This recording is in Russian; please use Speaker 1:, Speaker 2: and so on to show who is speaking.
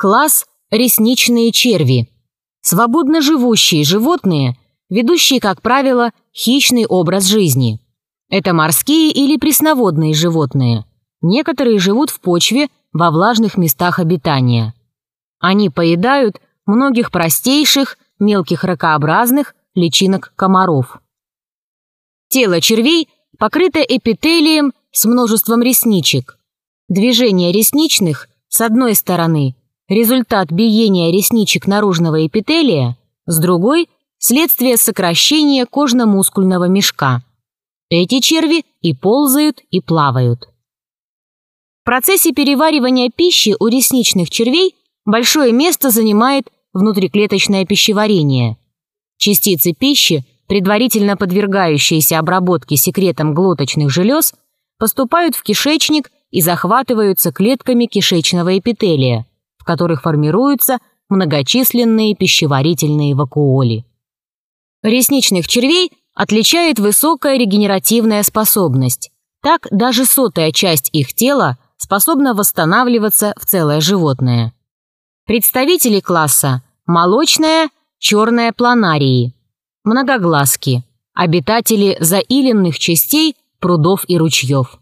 Speaker 1: Класс ресничные черви. Свободно живущие животные, ведущие, как правило, хищный образ жизни. Это морские или пресноводные животные. Некоторые живут в почве во влажных местах обитания. Они поедают многих простейших, мелких ракообразных личинок комаров. Тело червей покрыто эпителием с множеством ресничек. Движение ресничных, с одной стороны, результат биения ресничек наружного эпителия, с другой – следствие сокращения кожно-мускульного мешка. Эти черви и ползают, и плавают. В процессе переваривания пищи у ресничных червей большое место занимает внутриклеточное пищеварение. Частицы пищи, предварительно подвергающиеся обработке секретом глоточных желез, поступают в кишечник и захватываются клетками кишечного эпителия, которых формируются многочисленные пищеварительные вакуоли. Ресничных червей отличает высокая регенеративная способность. Так даже сотая часть их тела способна восстанавливаться в целое животное. Представители класса – молочная, черная планарии, многоглазки, обитатели заиленных частей прудов и ручьев.